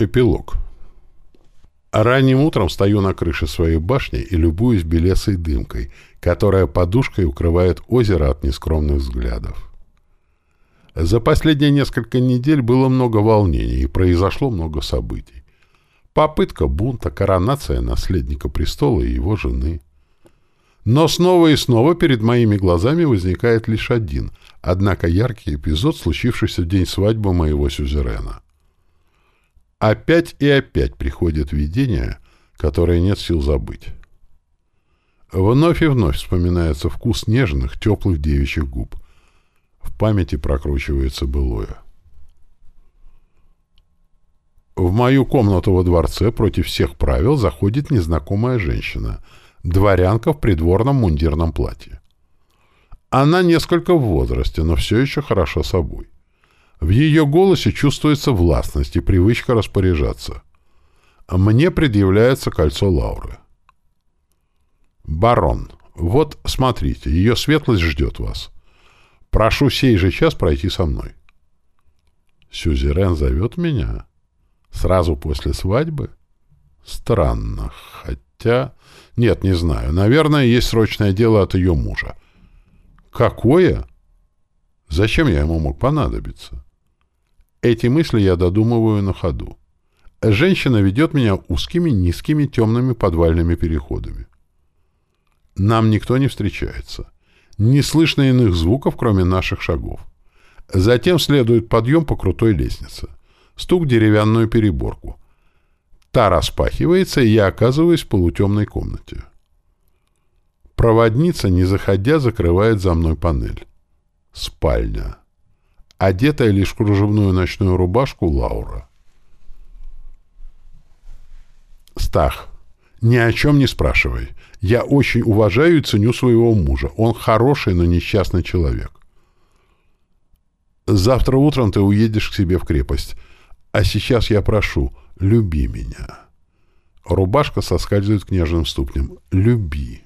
Эпилог. Ранним утром стою на крыше своей башни и любуюсь белесой дымкой, которая подушкой укрывает озеро от нескромных взглядов. За последние несколько недель было много волнений и произошло много событий. Попытка бунта, коронация наследника престола и его жены. Но снова и снова перед моими глазами возникает лишь один, однако яркий эпизод, случившийся в день свадьбы моего сюзерена — Опять и опять приходят видения, которые нет сил забыть. Вновь и вновь вспоминается вкус нежных, теплых девичьих губ. В памяти прокручивается былое. В мою комнату во дворце против всех правил заходит незнакомая женщина, дворянка в придворном мундирном платье. Она несколько в возрасте, но все еще хороша собой. В ее голосе чувствуется властность и привычка распоряжаться. Мне предъявляется кольцо Лауры. «Барон, вот, смотрите, ее светлость ждет вас. Прошу сей же час пройти со мной». Сюзерен зовет меня? Сразу после свадьбы? Странно, хотя... Нет, не знаю. Наверное, есть срочное дело от ее мужа. Какое? Зачем я ему мог понадобиться? Эти мысли я додумываю на ходу. Женщина ведет меня узкими, низкими, темными подвальными переходами. Нам никто не встречается. Не слышно иных звуков, кроме наших шагов. Затем следует подъем по крутой лестнице. Стук в деревянную переборку. Та распахивается, и я оказываюсь в полутемной комнате. Проводница, не заходя, закрывает за мной панель. Спальня одетая лишь в кружевную ночную рубашку Лаура. «Стах, ни о чем не спрашивай. Я очень уважаю и ценю своего мужа. Он хороший, но несчастный человек. Завтра утром ты уедешь к себе в крепость. А сейчас я прошу, люби меня». Рубашка соскальзывает к нежным ступням. «Люби».